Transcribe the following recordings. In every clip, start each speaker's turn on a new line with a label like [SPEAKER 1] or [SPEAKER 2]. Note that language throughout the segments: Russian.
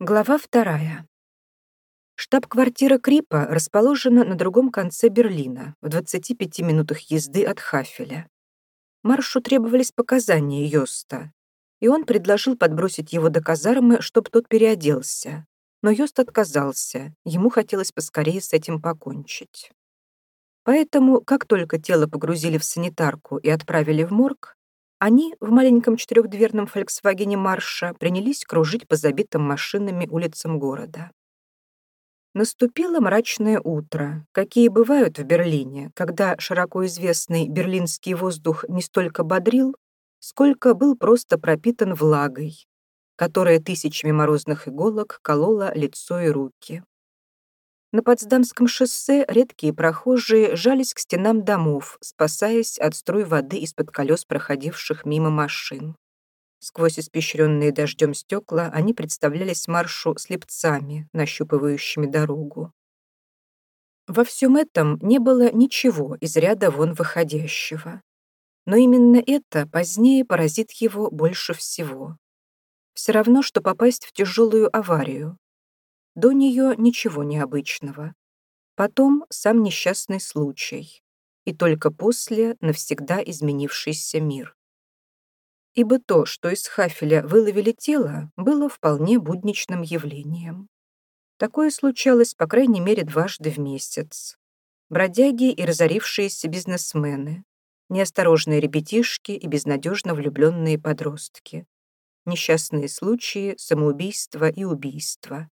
[SPEAKER 1] Глава вторая. Штаб-квартира Крипа расположена на другом конце Берлина, в 25 минутах езды от Хафеля. Маршу требовались показания Йоста, и он предложил подбросить его до казармы, чтобы тот переоделся. Но Йост отказался, ему хотелось поскорее с этим покончить. Поэтому, как только тело погрузили в санитарку и отправили в морг, они в маленьком четырехдверном «Фольксвагене Марша» принялись кружить по забитым машинами улицам города. Наступило мрачное утро, какие бывают в Берлине, когда широко известный берлинский воздух не столько бодрил, сколько был просто пропитан влагой, которая тысячами морозных иголок колола лицо и руки. На Потсдамском шоссе редкие прохожие жались к стенам домов, спасаясь от струй воды из-под колес проходивших мимо машин. Сквозь испещренные дождем стекла они представлялись маршу слепцами, нащупывающими дорогу. Во всем этом не было ничего из ряда вон выходящего. Но именно это позднее поразит его больше всего. Все равно, что попасть в тяжелую аварию, до нее ничего необычного. Потом сам несчастный случай. И только после навсегда изменившийся мир. Ибо то, что из Хафеля выловили тело, было вполне будничным явлением. Такое случалось, по крайней мере, дважды в месяц. Бродяги и разорившиеся бизнесмены, неосторожные ребятишки и безнадежно влюбленные подростки, несчастные случаи, самоубийства и убийства,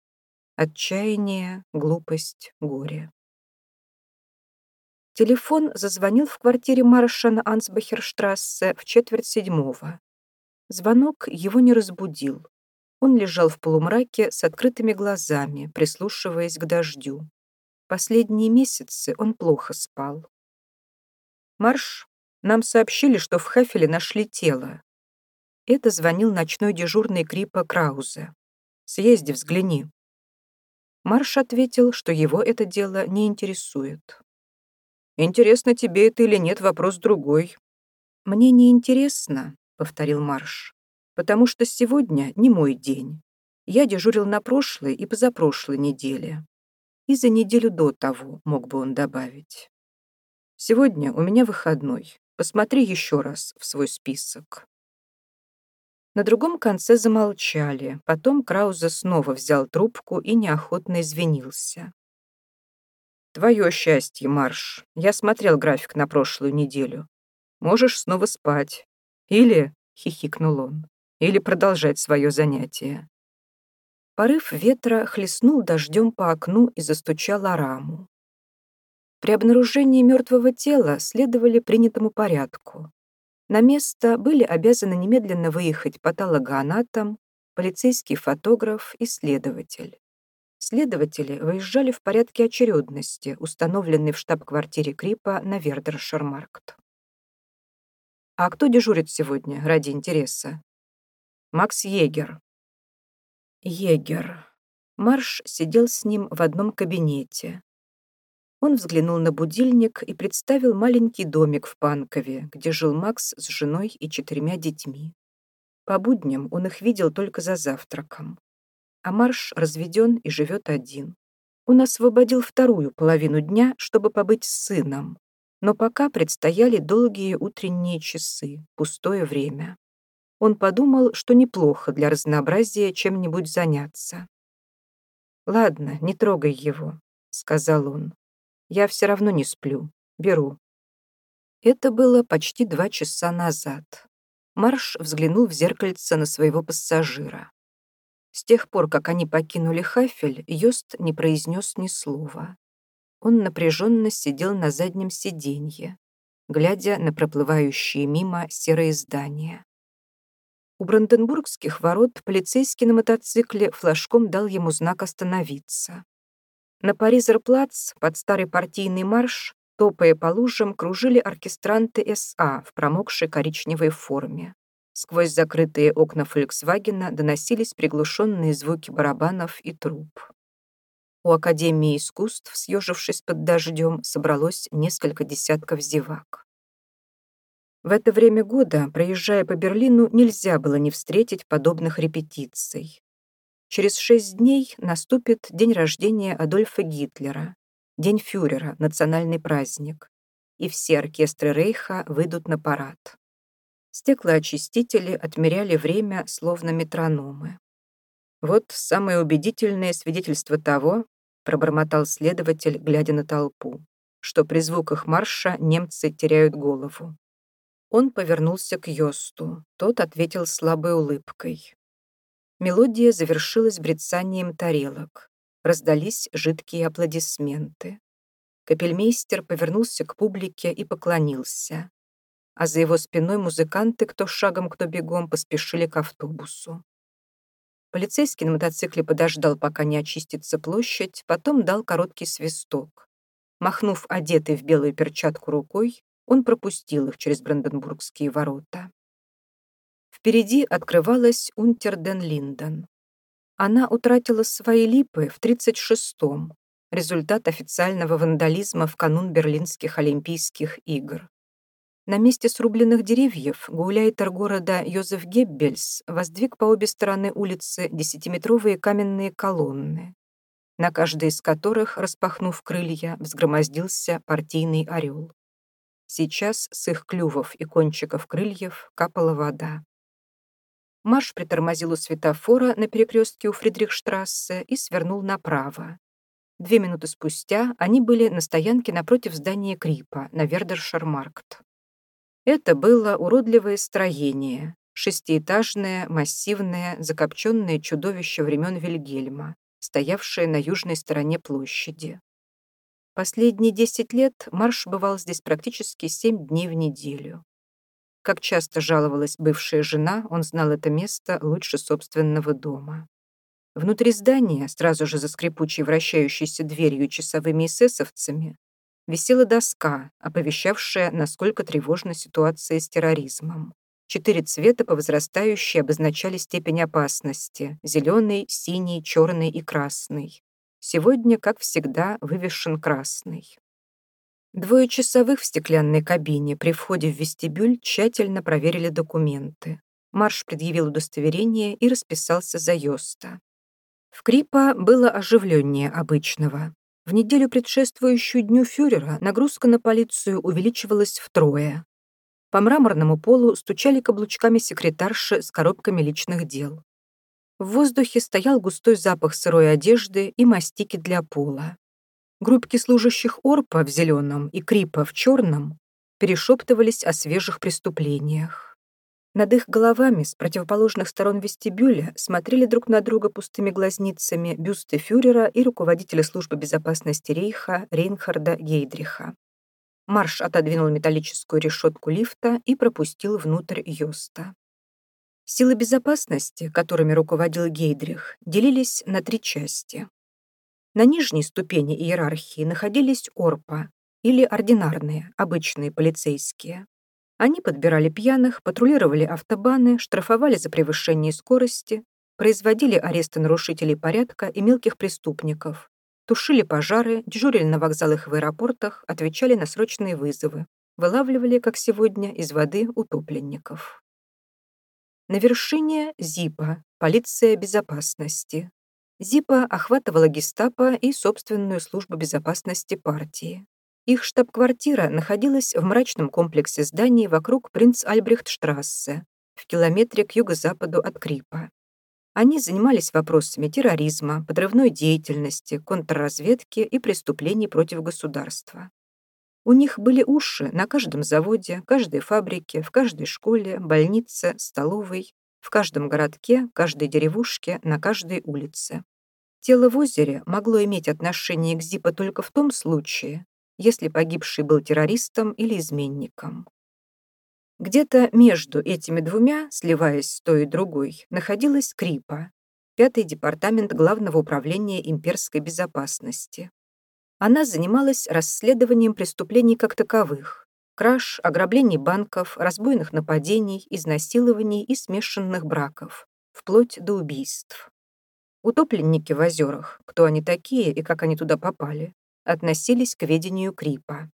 [SPEAKER 1] Отчаяние, глупость, горе. Телефон зазвонил в квартире Марша на Ансбахерштрассе в четверть седьмого. Звонок его не разбудил. Он лежал в полумраке с открытыми глазами, прислушиваясь к дождю. Последние месяцы он плохо спал. «Марш, нам сообщили, что в Хафеле нашли тело». Это звонил ночной дежурный Крипа Краузе. «Съезди, взгляни». Марш ответил, что его это дело не интересует. «Интересно тебе это или нет, вопрос другой». «Мне не интересно», — повторил Марш, «потому что сегодня не мой день. Я дежурил на прошлой и позапрошлой неделе. И за неделю до того, мог бы он добавить. Сегодня у меня выходной. Посмотри еще раз в свой список». На другом конце замолчали, потом Краузе снова взял трубку и неохотно извинился. «Твое счастье, Марш. Я смотрел график на прошлую неделю. Можешь снова спать. Или, — хихикнул он, — или продолжать свое занятие». Порыв ветра хлестнул дождем по окну и застучал о раму. При обнаружении мертвого тела следовали принятому порядку. На место были обязаны немедленно выехать патологоанатом, полицейский фотограф и следователь. Следователи выезжали в порядке очередности, установленной в штаб-квартире Крипа на Вердершермаркт. «А кто дежурит сегодня, ради интереса?» «Макс Егер». Егер. Марш сидел с ним в одном кабинете. Он взглянул на будильник и представил маленький домик в Панкове, где жил Макс с женой и четырьмя детьми. По будням он их видел только за завтраком. А Марш разведен и живет один. Он освободил вторую половину дня, чтобы побыть с сыном, но пока предстояли долгие утренние часы, пустое время. Он подумал, что неплохо для разнообразия чем-нибудь заняться. «Ладно, не трогай его», — сказал он. Я все равно не сплю. Беру». Это было почти два часа назад. Марш взглянул в зеркальце на своего пассажира. С тех пор, как они покинули Хафель, Йост не произнес ни слова. Он напряженно сидел на заднем сиденье, глядя на проплывающие мимо серые здания. У Бранденбургских ворот полицейский на мотоцикле флажком дал ему знак остановиться. На Паризерплац под старый партийный марш, топая по лужам, кружили оркестранты СА в промокшей коричневой форме. Сквозь закрытые окна «Фольксвагена» доносились приглушенные звуки барабанов и труб. У Академии искусств, съежившись под дождем, собралось несколько десятков зевак. В это время года, проезжая по Берлину, нельзя было не встретить подобных репетиций. Через шесть дней наступит день рождения Адольфа Гитлера, День фюрера, национальный праздник, и все оркестры Рейха выйдут на парад. Стеклоочистители отмеряли время, словно метрономы. «Вот самое убедительное свидетельство того», пробормотал следователь, глядя на толпу, что при звуках марша немцы теряют голову. Он повернулся к Йосту. Тот ответил слабой улыбкой. Мелодия завершилась брецанием тарелок. Раздались жидкие аплодисменты. Капельмейстер повернулся к публике и поклонился. А за его спиной музыканты, кто шагом, кто бегом, поспешили к автобусу. Полицейский на мотоцикле подождал, пока не очистится площадь, потом дал короткий свисток. Махнув одетый в белую перчатку рукой, он пропустил их через Бранденбургские ворота. Впереди открывалась Унтерден-Линден. Она утратила свои липы в 36-м, результат официального вандализма в канун Берлинских Олимпийских игр. На месте срубленных деревьев гауляйтер города Йозеф Геббельс воздвиг по обе стороны улицы десятиметровые каменные колонны, на каждой из которых, распахнув крылья, взгромоздился партийный орел. Сейчас с их клювов и кончиков крыльев капала вода. Марш притормозил у светофора на перекрестке у Фридрихштрассе и свернул направо. Две минуты спустя они были на стоянке напротив здания Крипа на Вердершармаркт. Это было уродливое строение, шестиэтажное, массивное, закопченное чудовище времен Вильгельма, стоявшее на южной стороне площади. Последние десять лет Марш бывал здесь практически семь дней в неделю. Как часто жаловалась бывшая жена, он знал это место лучше собственного дома. Внутри здания, сразу же за скрипучей вращающейся дверью часовыми эсэсовцами, висела доска, оповещавшая, насколько тревожна ситуация с терроризмом. Четыре цвета по возрастающей обозначали степень опасности – зеленый, синий, черный и красный. Сегодня, как всегда, вывешен красный. Двое часовых в стеклянной кабине при входе в вестибюль тщательно проверили документы. Марш предъявил удостоверение и расписался за Йоста. В Крипа было оживленнее обычного. В неделю предшествующую дню фюрера нагрузка на полицию увеличивалась втрое. По мраморному полу стучали каблучками секретарши с коробками личных дел. В воздухе стоял густой запах сырой одежды и мастики для пола. Группки служащих Орпа в зеленом и Крипа в черном перешептывались о свежих преступлениях. Над их головами с противоположных сторон вестибюля смотрели друг на друга пустыми глазницами бюсты фюрера и руководителя службы безопасности Рейха Рейнхарда Гейдриха. Марш отодвинул металлическую решетку лифта и пропустил внутрь Йоста. Силы безопасности, которыми руководил Гейдрих, делились на три части. На нижней ступени иерархии находились орпа или ординарные, обычные полицейские. Они подбирали пьяных, патрулировали автобаны, штрафовали за превышение скорости, производили аресты нарушителей порядка и мелких преступников, тушили пожары, дежурили на вокзалах и в аэропортах, отвечали на срочные вызовы, вылавливали, как сегодня, из воды утопленников. На вершине ЗИПа, полиция безопасности, ЗИПа охватывала гестапо и собственную службу безопасности партии. Их штаб-квартира находилась в мрачном комплексе зданий вокруг принц Альбрехтштрассе, в километре к юго-западу от Крипа. Они занимались вопросами терроризма, подрывной деятельности, контрразведки и преступлений против государства. У них были уши на каждом заводе, каждой фабрике, в каждой школе, больнице, столовой, в каждом городке, каждой деревушке, на каждой улице. Тело в озере могло иметь отношение к Зипа только в том случае, если погибший был террористом или изменником. Где-то между этими двумя, сливаясь с той и другой, находилась Крипа, пятый департамент Главного управления имперской безопасности. Она занималась расследованием преступлений как таковых, краж, ограблений банков, разбойных нападений, изнасилований и смешанных браков, вплоть до убийств. Утопленники в озерах, кто они такие и как они туда попали, относились к ведению Крипа.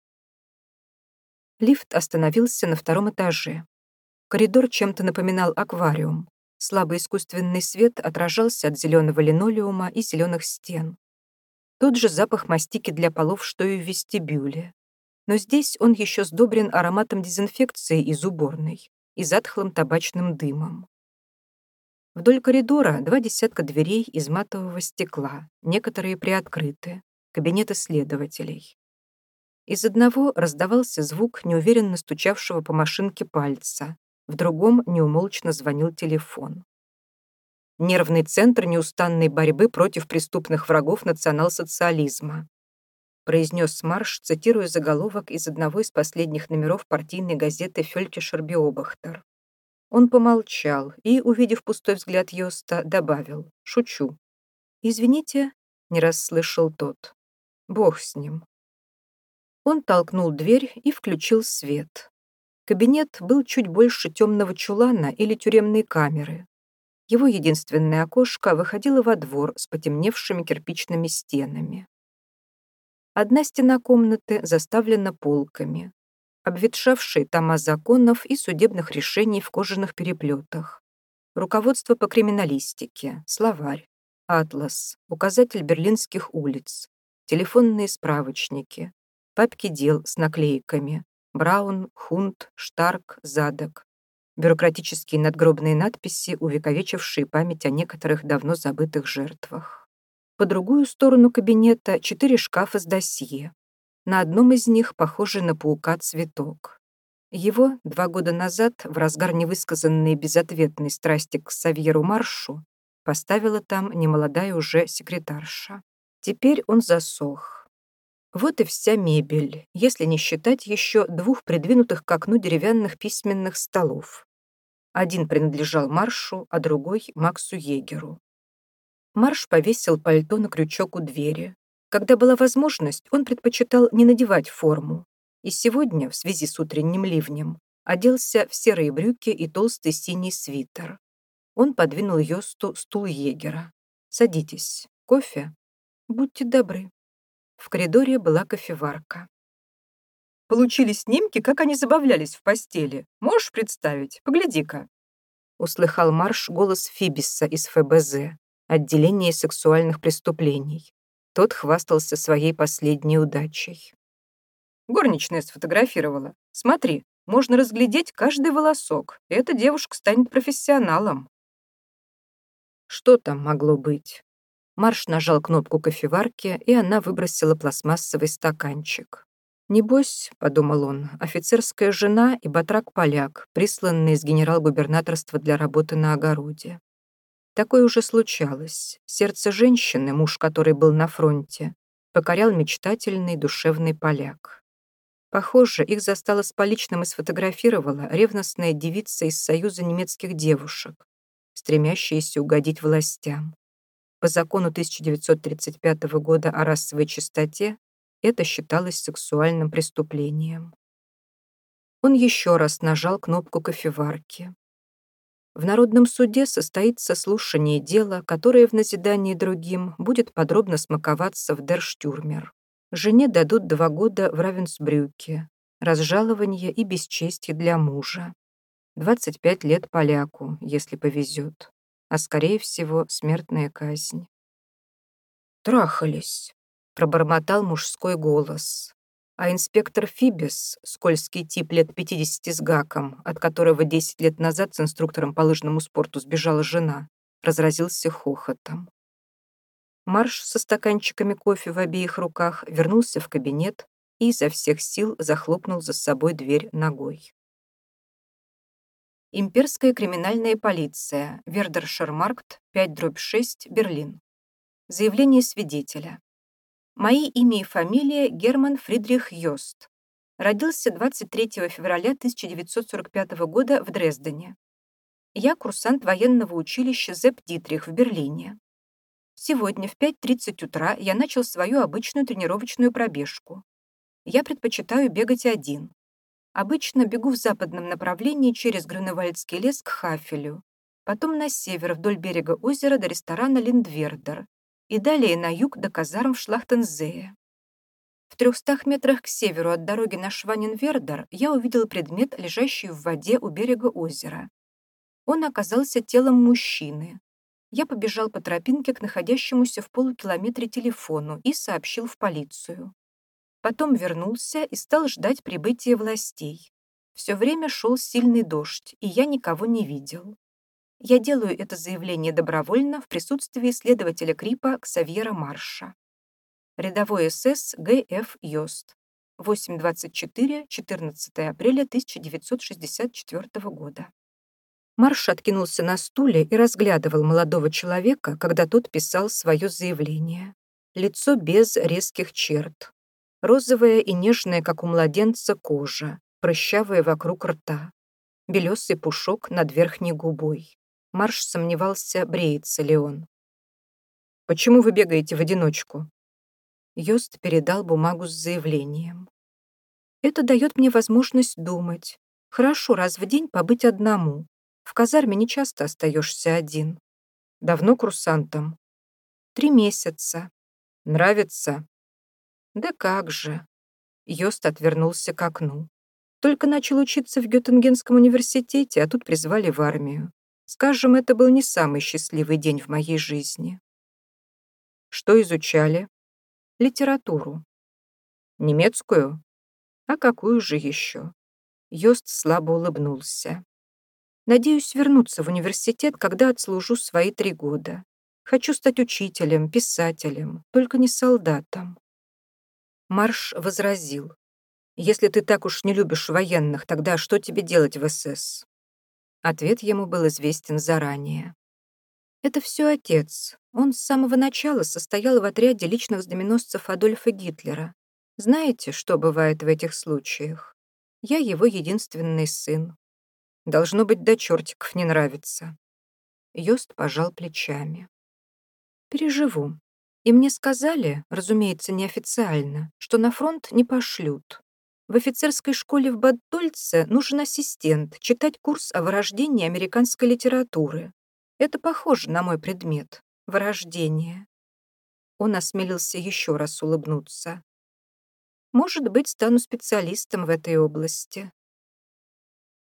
[SPEAKER 1] Лифт остановился на втором этаже. Коридор чем-то напоминал аквариум. Слабый искусственный свет отражался от зеленого линолеума и зеленых стен. Тот же запах мастики для полов, что и в вестибюле. Но здесь он еще сдобрен ароматом дезинфекции из уборной и затхлым табачным дымом. Вдоль коридора два десятка дверей из матового стекла, некоторые приоткрыты, кабинеты следователей. Из одного раздавался звук неуверенно стучавшего по машинке пальца, в другом неумолчно звонил телефон. Нервный центр неустанной борьбы против преступных врагов национал-социализма, произнес Марш, цитируя заголовок из одного из последних номеров партийной газеты «Фелькишер Биобахтер». Он помолчал и, увидев пустой взгляд Йоста, добавил «Шучу». «Извините», — не расслышал тот. «Бог с ним». Он толкнул дверь и включил свет. Кабинет был чуть больше темного чулана или тюремной камеры. Его единственное окошко выходило во двор с потемневшими кирпичными стенами. Одна стена комнаты заставлена полками, обветшавшие тома законов и судебных решений в кожаных переплетах, руководство по криминалистике, словарь, атлас, указатель берлинских улиц, телефонные справочники, папки дел с наклейками, Браун, Хунт, Штарк, Задок. Бюрократические надгробные надписи, увековечившие память о некоторых давно забытых жертвах. По другую сторону кабинета четыре шкафа с досье. На одном из них похожий на паука цветок. Его два года назад, в разгар невысказанной безответной страсти к Савьеру Маршу, поставила там немолодая уже секретарша. Теперь он засох, вот и вся мебель, если не считать еще двух придвинутых к окну деревянных письменных столов. Один принадлежал Маршу, а другой — Максу Егеру. Марш повесил пальто на крючок у двери. Когда была возможность, он предпочитал не надевать форму. И сегодня, в связи с утренним ливнем, оделся в серые брюки и толстый синий свитер. Он подвинул Йосту стул егера. «Садитесь. Кофе? Будьте добры». В коридоре была кофеварка. «Получили снимки, как они забавлялись в постели. Можешь представить? Погляди-ка!» Услыхал Марш голос Фибиса из ФБЗ, отделения сексуальных преступлений. Тот хвастался своей последней удачей. Горничная сфотографировала. Смотри, можно разглядеть каждый волосок. Эта девушка станет профессионалом. Что там могло быть? Марш нажал кнопку кофеварки, и она выбросила пластмассовый стаканчик. «Небось», — подумал он, — «офицерская жена и батрак-поляк, присланные из генерал-губернаторства для работы на огороде». Такое уже случалось. Сердце женщины, муж которой был на фронте, покорял мечтательный душевный поляк. Похоже, их застала с поличным и сфотографировала ревностная девица из Союза немецких девушек, стремящаяся угодить властям. По закону 1935 года о расовой чистоте это считалось сексуальным преступлением. Он еще раз нажал кнопку кофеварки. В Народном суде состоится слушание дела, которое в назидании другим будет подробно смаковаться в Дерштюрмер. Жене дадут два года в Равенсбрюке, разжалование и бесчестье для мужа. 25 лет поляку, если повезет а, скорее всего, смертная казнь. «Трахались», — пробормотал мужской голос. А инспектор Фибис, скользкий тип лет 50 с гаком, от которого 10 лет назад с инструктором по лыжному спорту сбежала жена, разразился хохотом. Марш со стаканчиками кофе в обеих руках вернулся в кабинет и изо всех сил захлопнул за собой дверь ногой. Имперская криминальная полиция, Вердершермаркт, 5-6, Берлин. Заявление свидетеля. Мои имя и фамилия Герман Фридрих Йост. Родился 23 февраля 1945 года в Дрездене. Я курсант военного училища Зепп Дитрих в Берлине. Сегодня в 5.30 утра я начал свою обычную тренировочную пробежку. Я предпочитаю бегать один. Обычно бегу в западном направлении через Грюневальдский лес к Хафелю, потом на север вдоль берега озера до ресторана Линдвердер и далее на юг до казарм в Шлахтензее. В трехстах метрах к северу от дороги на Шваненвердер я увидел предмет, лежащий в воде у берега озера. Он оказался телом мужчины. Я побежал по тропинке к находящемуся в полукилометре телефону и сообщил в полицию. Потом вернулся и стал ждать прибытия властей. Все время шел сильный дождь, и я никого не видел. Я делаю это заявление добровольно в присутствии следователя Крипа Ксавьера Марша. Рядовой СС Г.Ф. Йост. 8.24, 14 апреля 1964 года. Марш откинулся на стуле и разглядывал молодого человека, когда тот писал свое заявление. Лицо без резких черт. Розовая и нежная, как у младенца, кожа, прыщавая вокруг рта. Белесый пушок над верхней губой. Марш сомневался, бреется ли он. «Почему вы бегаете в одиночку?» Йост передал бумагу с заявлением. «Это дает мне возможность думать. Хорошо раз в день побыть одному. В казарме не часто остаешься один. Давно курсантом? Три месяца. Нравится? Да как же. Йост отвернулся к окну. Только начал учиться в Геттингенском университете, а тут призвали в армию. Скажем, это был не самый счастливый день в моей жизни. Что изучали? Литературу. Немецкую? А какую же еще? Йост слабо улыбнулся. Надеюсь вернуться в университет, когда отслужу свои три года. Хочу стать учителем, писателем, только не солдатом. Марш возразил. «Если ты так уж не любишь военных, тогда что тебе делать в СС?» Ответ ему был известен заранее. Это все отец. Он с самого начала состоял в отряде личных знаменосцев Адольфа Гитлера. Знаете, что бывает в этих случаях? Я его единственный сын. Должно быть, до чертиков не нравится. Йост пожал плечами. Переживу. И мне сказали, разумеется, неофициально, что на фронт не пошлют. В офицерской школе в Бадтольце нужен ассистент читать курс о вырождении американской литературы. Это похоже на мой предмет — вырождение. Он осмелился еще раз улыбнуться. Может быть, стану специалистом в этой области.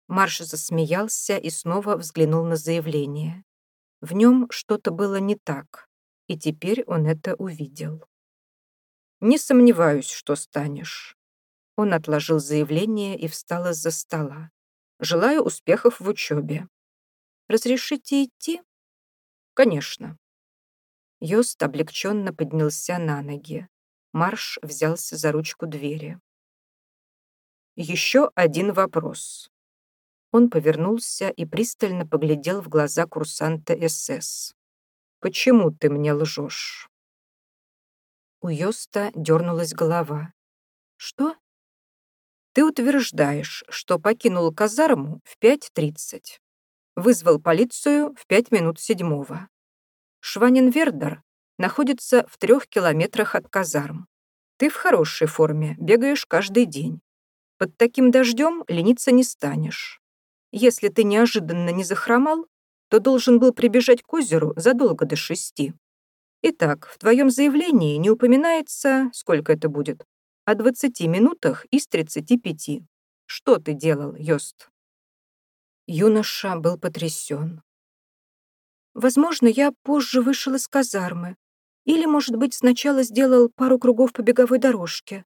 [SPEAKER 1] Марш засмеялся и снова взглянул на заявление. В нем что-то было не так, и теперь он это увидел. «Не сомневаюсь, что станешь». Он отложил заявление и встал из-за стола. «Желаю успехов в учебе. Разрешите идти?» «Конечно». Йост облегченно поднялся на ноги. Марш взялся за ручку двери. «Еще один вопрос». Он повернулся и пристально поглядел в глаза курсанта СС. «Почему ты мне лжешь?» У Йоста дернулась голова. «Что?» «Ты утверждаешь, что покинул казарму в 5.30. Вызвал полицию в пять минут седьмого. Шваненвердер находится в трех километрах от казарм. Ты в хорошей форме, бегаешь каждый день. Под таким дождем лениться не станешь. Если ты неожиданно не захромал, то должен был прибежать к озеру задолго до шести. Итак, в твоем заявлении не упоминается, сколько это будет, о 20 минутах из 35. Что ты делал, Йост? Юноша был потрясен. Возможно, я позже вышел из казармы. Или, может быть, сначала сделал пару кругов по беговой дорожке.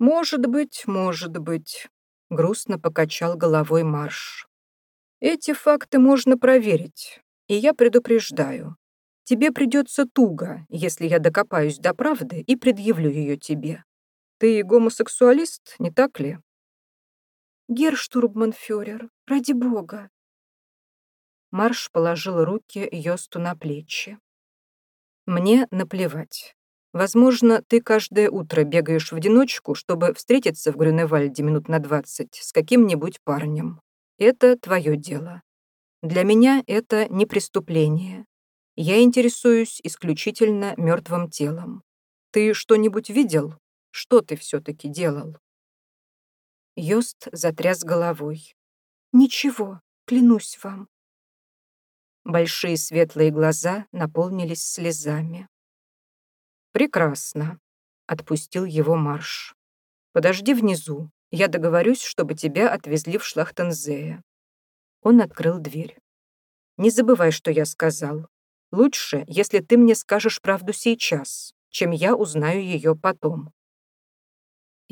[SPEAKER 1] Может быть, может быть, грустно покачал головой Марш. Эти факты можно проверить, и я предупреждаю. Тебе придется туго, если я докопаюсь до правды и предъявлю ее тебе. Ты гомосексуалист, не так ли? Герштурбманфюрер, ради бога!» Марш положил руки Йосту на плечи. «Мне наплевать. Возможно, ты каждое утро бегаешь в одиночку, чтобы встретиться в Грюневальде минут на двадцать с каким-нибудь парнем. Это твое дело. Для меня это не преступление. Я интересуюсь исключительно мертвым телом. Ты что-нибудь видел? Что ты все-таки делал?» Йост затряс головой. «Ничего, клянусь вам». Большие светлые глаза наполнились слезами. «Прекрасно», — отпустил его марш. «Подожди внизу, я договорюсь, чтобы тебя отвезли в Шлахтензее». Он открыл дверь. «Не забывай, что я сказал. Лучше, если ты мне скажешь правду сейчас, чем я узнаю ее потом».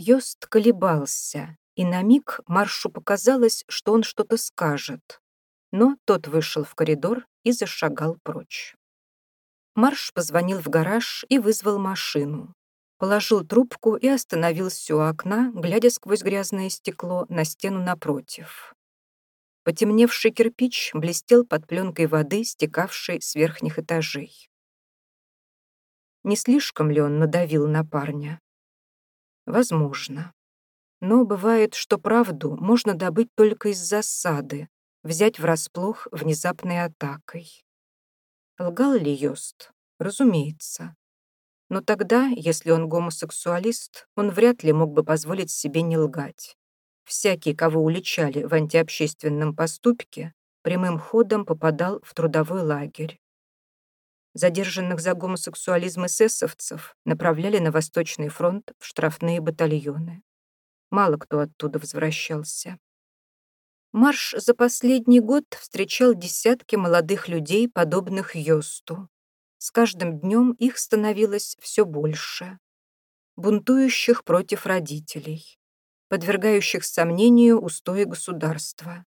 [SPEAKER 1] Йост колебался, и на миг Маршу показалось, что он что-то скажет. Но тот вышел в коридор и зашагал прочь. Марш позвонил в гараж и вызвал машину. Положил трубку и остановился у окна, глядя сквозь грязное стекло на стену напротив. Потемневший кирпич блестел под пленкой воды, стекавшей с верхних этажей. Не слишком ли он надавил на парня? Возможно. Но бывает, что правду можно добыть только из засады, взять врасплох внезапной атакой. Лгал ли Йост? Разумеется. Но тогда, если он гомосексуалист, он вряд ли мог бы позволить себе не лгать. Всякий, кого уличали в антиобщественном поступке, прямым ходом попадал в трудовой лагерь. Задержанных за гомосексуализм эсэсовцев направляли на Восточный фронт в штрафные батальоны. Мало кто оттуда возвращался. Марш за последний год встречал десятки молодых людей, подобных Йосту. С каждым днем их становилось все больше. Бунтующих против родителей, подвергающих сомнению устои государства,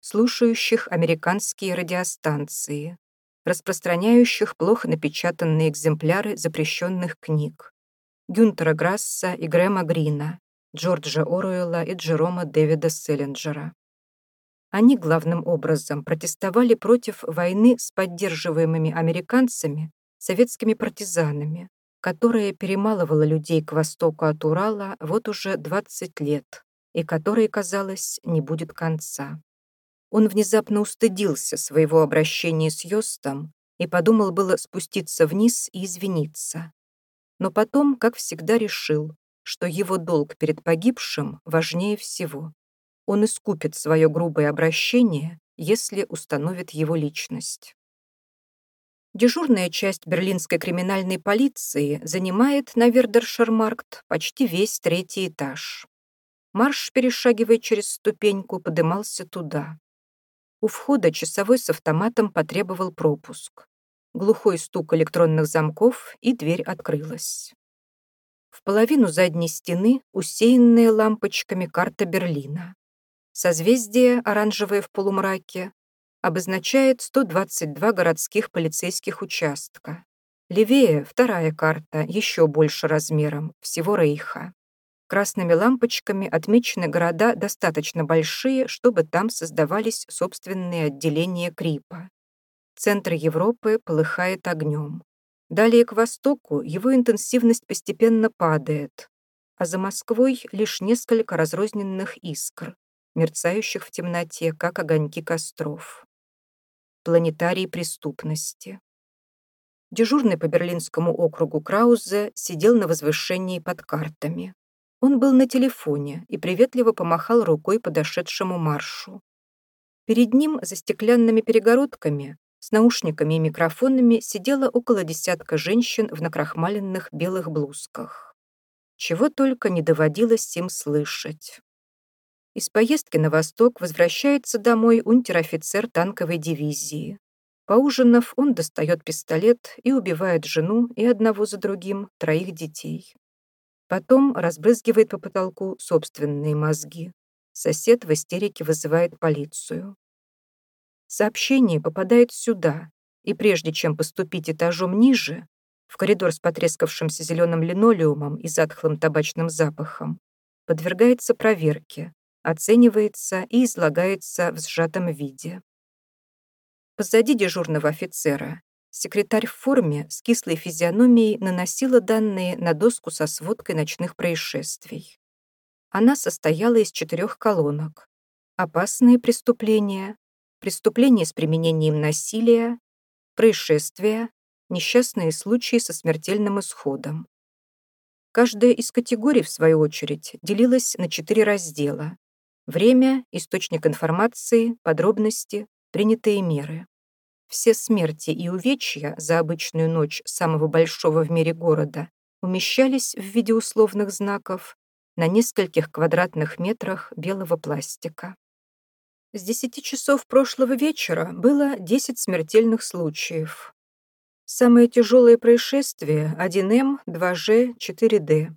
[SPEAKER 1] слушающих американские радиостанции, распространяющих плохо напечатанные экземпляры запрещенных книг Гюнтера Грасса и Грэма Грина, Джорджа Оруэлла и Джерома Дэвида Селлинджера. Они главным образом протестовали против войны с поддерживаемыми американцами советскими партизанами, которая перемалывала людей к востоку от Урала вот уже 20 лет и которой, казалось, не будет конца. Он внезапно устыдился своего обращения с Йостом и подумал было спуститься вниз и извиниться. Но потом, как всегда, решил, что его долг перед погибшим важнее всего. Он искупит свое грубое обращение, если установит его личность. Дежурная часть берлинской криминальной полиции занимает на Вердершермаркт почти весь третий этаж. Марш, перешагивая через ступеньку, подымался туда. У входа часовой с автоматом потребовал пропуск. Глухой стук электронных замков, и дверь открылась. В половину задней стены усеянная лампочками карта Берлина. Созвездие, оранжевое в полумраке, обозначает 122 городских полицейских участка. Левее вторая карта, еще больше размером, всего Рейха. Красными лампочками отмечены города достаточно большие, чтобы там создавались собственные отделения Крипа. Центр Европы полыхает огнем. Далее к востоку его интенсивность постепенно падает, а за Москвой лишь несколько разрозненных искр, мерцающих в темноте, как огоньки костров. Планетарий преступности. Дежурный по Берлинскому округу Краузе сидел на возвышении под картами. Он был на телефоне и приветливо помахал рукой подошедшему маршу. Перед ним за стеклянными перегородками с наушниками и микрофонами сидело около десятка женщин в накрахмаленных белых блузках. Чего только не доводилось им слышать. Из поездки на восток возвращается домой унтер-офицер танковой дивизии. Поужинав, он достает пистолет и убивает жену и одного за другим троих детей. Потом разбрызгивает по потолку собственные мозги. Сосед в истерике вызывает полицию. Сообщение попадает сюда, и прежде чем поступить этажом ниже, в коридор с потрескавшимся зеленым линолеумом и затхлым табачным запахом, подвергается проверке, оценивается и излагается в сжатом виде. Позади дежурного офицера секретарь в форме с кислой физиономией наносила данные на доску со сводкой ночных происшествий. Она состояла из четырех колонок. Опасные преступления, преступления с применением насилия, происшествия, несчастные случаи со смертельным исходом. Каждая из категорий, в свою очередь, делилась на четыре раздела. Время, источник информации, подробности, принятые меры. Все смерти и увечья за обычную ночь самого большого в мире города умещались в виде условных знаков на нескольких квадратных метрах белого пластика. С 10 часов прошлого вечера было 10 смертельных случаев. Самое тяжелое происшествие – 1М, 2Ж, 4Д.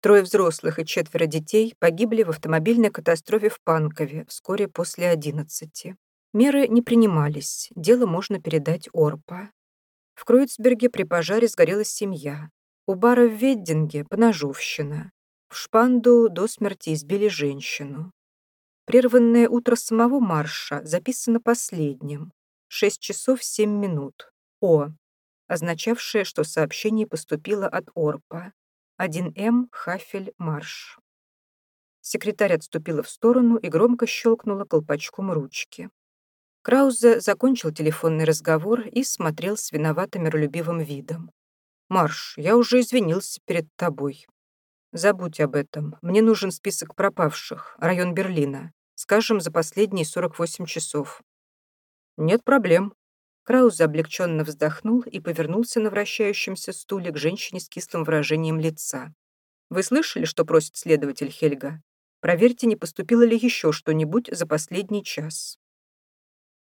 [SPEAKER 1] Трое взрослых и четверо детей погибли в автомобильной катастрофе в Панкове вскоре после 11. Меры не принимались, дело можно передать Орпа. В Кроицберге при пожаре сгорела семья. У бара в Веддинге – поножовщина. В Шпанду до смерти избили женщину. Прерванное утро самого марша записано последним. 6 часов 7 минут. О, означавшее, что сообщение поступило от Орпа. 1М, Хафель, марш. Секретарь отступила в сторону и громко щелкнула колпачком ручки. Краузе закончил телефонный разговор и смотрел с виноватым миролюбивым видом. «Марш, я уже извинился перед тобой. Забудь об этом. Мне нужен список пропавших, район Берлина. Скажем, за последние 48 часов. Нет проблем. Крауз облегченно вздохнул и повернулся на вращающемся стуле к женщине с кислым выражением лица. «Вы слышали, что просит следователь Хельга? Проверьте, не поступило ли еще что-нибудь за последний час».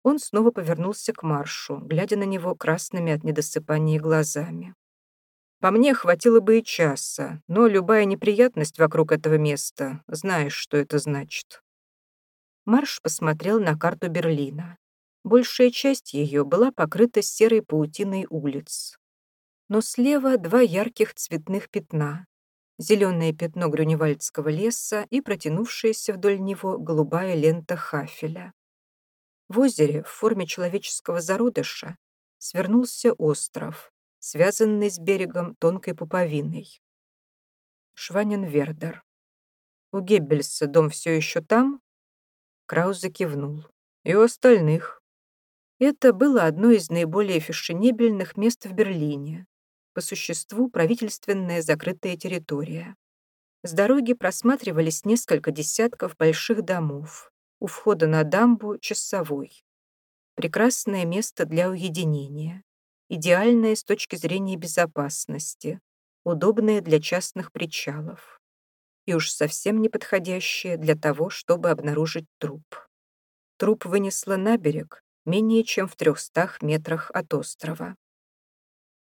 [SPEAKER 1] Он снова повернулся к Маршу, глядя на него красными от недосыпания глазами. «По мне хватило бы и часа, но любая неприятность вокруг этого места, знаешь, что это значит». Марш посмотрел на карту Берлина. Большая часть ее была покрыта серой паутиной улиц. Но слева два ярких цветных пятна. Зеленое пятно Грюневальдского леса и протянувшаяся вдоль него голубая лента Хафеля. В озере в форме человеческого зародыша свернулся остров, связанный с берегом тонкой пуповиной. Шваненвердер. У Геббельса дом все еще там? Краус закивнул. «И у остальных». Это было одно из наиболее фешенебельных мест в Берлине. По существу правительственная закрытая территория. С дороги просматривались несколько десятков больших домов. У входа на дамбу — часовой. Прекрасное место для уединения. Идеальное с точки зрения безопасности. Удобное для частных причалов и уж совсем неподходящее для того, чтобы обнаружить труп. Труп вынесло на берег менее чем в трехстах метрах от острова.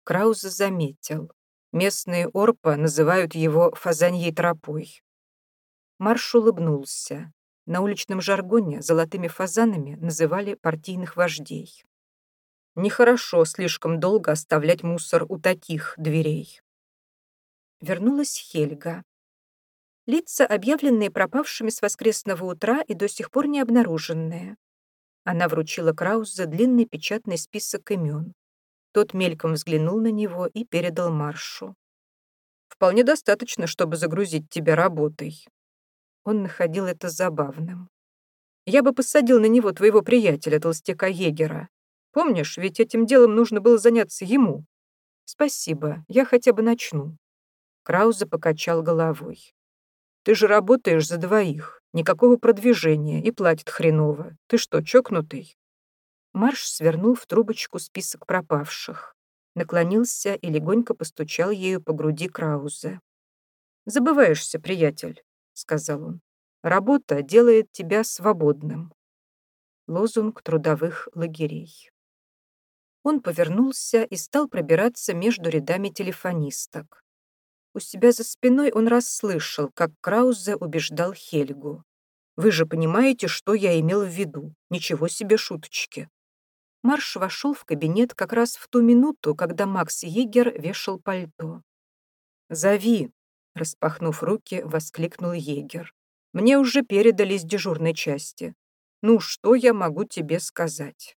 [SPEAKER 1] Краузе заметил. Местные орпа называют его фазаньей тропой. Марш улыбнулся. На уличном жаргоне золотыми фазанами называли партийных вождей. Нехорошо слишком долго оставлять мусор у таких дверей. Вернулась Хельга. Лица, объявленные пропавшими с воскресного утра и до сих пор не обнаруженные. Она вручила Крауза длинный печатный список имен. Тот мельком взглянул на него и передал Маршу. «Вполне достаточно, чтобы загрузить тебя работой». Он находил это забавным. «Я бы посадил на него твоего приятеля, толстяка Егера. Помнишь, ведь этим делом нужно было заняться ему. Спасибо, я хотя бы начну». Крауза покачал головой. Ты же работаешь за двоих. Никакого продвижения и платит хреново. Ты что, чокнутый?» Марш свернул в трубочку список пропавших. Наклонился и легонько постучал ею по груди Краузе. «Забываешься, приятель», — сказал он. «Работа делает тебя свободным». Лозунг трудовых лагерей. Он повернулся и стал пробираться между рядами телефонисток. У себя за спиной он расслышал, как Краузе убеждал Хельгу. «Вы же понимаете, что я имел в виду. Ничего себе шуточки». Марш вошел в кабинет как раз в ту минуту, когда Макс Егер вешал пальто. «Зови!» — распахнув руки, воскликнул Егер. «Мне уже передали из дежурной части. Ну, что я могу тебе сказать?»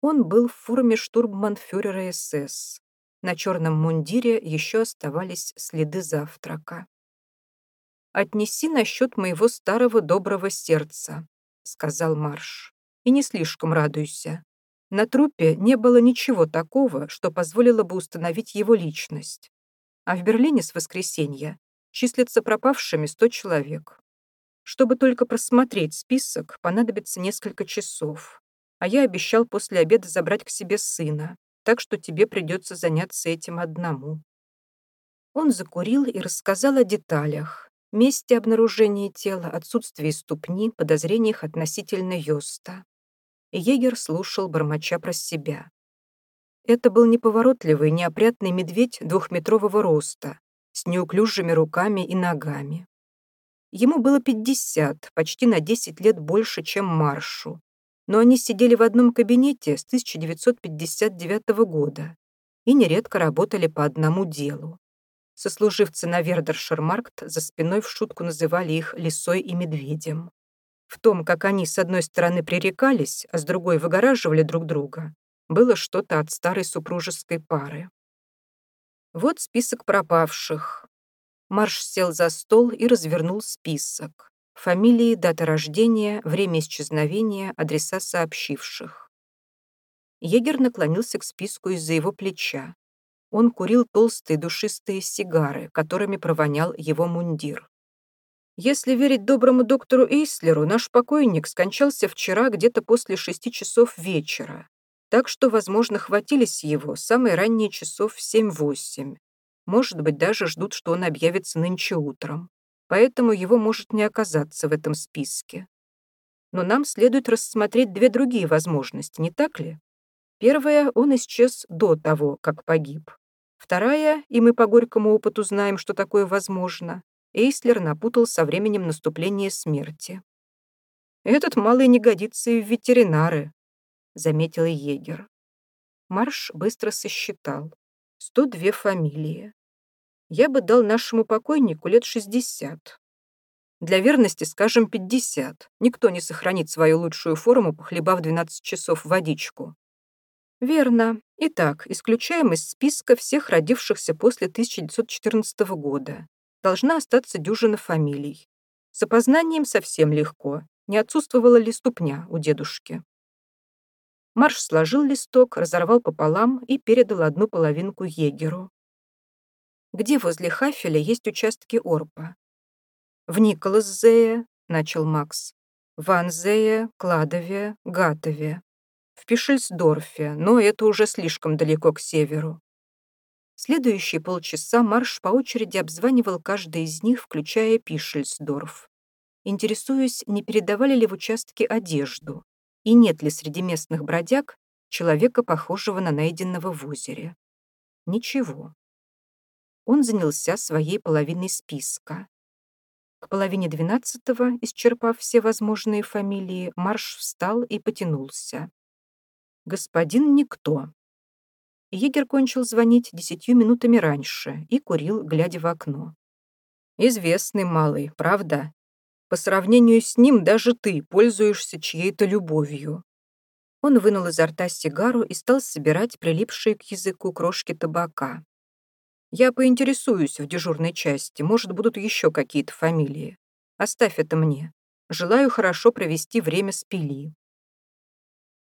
[SPEAKER 1] Он был в форме штурмманфюрера СС. На черном мундире еще оставались следы завтрака. «Отнеси насчет моего старого доброго сердца», — сказал Марш. «И не слишком радуйся. На трупе не было ничего такого, что позволило бы установить его личность. А в Берлине с воскресенья числится пропавшими сто человек. Чтобы только просмотреть список, понадобится несколько часов. А я обещал после обеда забрать к себе сына, так что тебе придется заняться этим одному». Он закурил и рассказал о деталях, Месте обнаружения тела, отсутствие ступни, подозрениях относительно Йоста. Егер слушал, бормоча про себя. Это был неповоротливый, неопрятный медведь двухметрового роста, с неуклюжими руками и ногами. Ему было 50, почти на 10 лет больше, чем Маршу. Но они сидели в одном кабинете с 1959 года и нередко работали по одному делу. Сослуживцы на Вердершермаркт за спиной в шутку называли их «лисой и медведем». В том, как они с одной стороны пререкались, а с другой выгораживали друг друга, было что-то от старой супружеской пары. Вот список пропавших. Марш сел за стол и развернул список. Фамилии, дата рождения, время исчезновения, адреса сообщивших. Егер наклонился к списку из-за его плеча. Он курил толстые душистые сигары, которыми провонял его мундир. Если верить доброму доктору Эйслеру, наш покойник скончался вчера где-то после шести часов вечера. Так что, возможно, хватились его самые ранние часов в 7-8. Может быть, даже ждут, что он объявится нынче утром. Поэтому его может не оказаться в этом списке. Но нам следует рассмотреть две другие возможности, не так ли? Первая, он исчез до того, как погиб. Вторая, и мы по горькому опыту знаем, что такое возможно, Эйслер напутал со временем наступления смерти. Этот малый не годится и в ветеринары, заметил егер. Марш быстро сосчитал. 102 фамилии. Я бы дал нашему покойнику лет 60. Для верности, скажем, 50. Никто не сохранит свою лучшую форму, похлебав 12 часов водичку. Верно. Итак, исключаем из списка всех родившихся после 1914 года. Должна остаться дюжина фамилий. С опознанием совсем легко. Не отсутствовала ли ступня у дедушки? Марш сложил листок, разорвал пополам и передал одну половинку егеру. «Где возле Хафеля есть участки Орпа?» «В Николасзее», — начал Макс. «В Анзее, Кладове, Гатове. В Пишельсдорфе, но это уже слишком далеко к северу». Следующие полчаса Марш по очереди обзванивал каждый из них, включая Пишельсдорф, интересуясь, не передавали ли в участке одежду и нет ли среди местных бродяг человека, похожего на найденного в озере. Ничего. Он занялся своей половиной списка. К половине двенадцатого, исчерпав все возможные фамилии, Марш встал и потянулся. «Господин Никто». Егер кончил звонить десятью минутами раньше и курил, глядя в окно. «Известный малый, правда?» По сравнению с ним даже ты пользуешься чьей-то любовью». Он вынул изо рта сигару и стал собирать прилипшие к языку крошки табака. «Я поинтересуюсь в дежурной части, может, будут еще какие-то фамилии. Оставь это мне. Желаю хорошо провести время с Пили».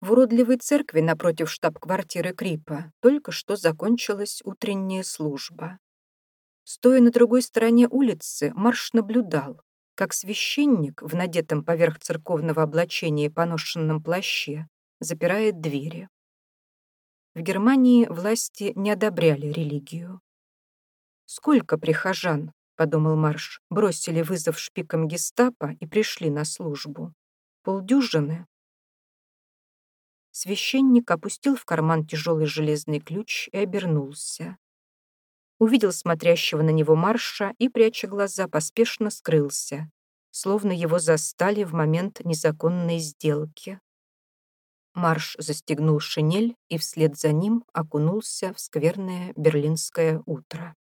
[SPEAKER 1] В уродливой церкви напротив штаб-квартиры Крипа только что закончилась утренняя служба. Стоя на другой стороне улицы, Марш наблюдал, как священник в надетом поверх церковного облачения поношенном плаще запирает двери. В Германии власти не одобряли религию. «Сколько прихожан, — подумал Марш, — бросили вызов шпикам гестапо и пришли на службу? Полдюжины?» Священник опустил в карман тяжелый железный ключ и обернулся увидел смотрящего на него Марша и, пряча глаза, поспешно скрылся, словно его застали в момент незаконной сделки. Марш застегнул шинель и вслед за ним окунулся в скверное берлинское утро.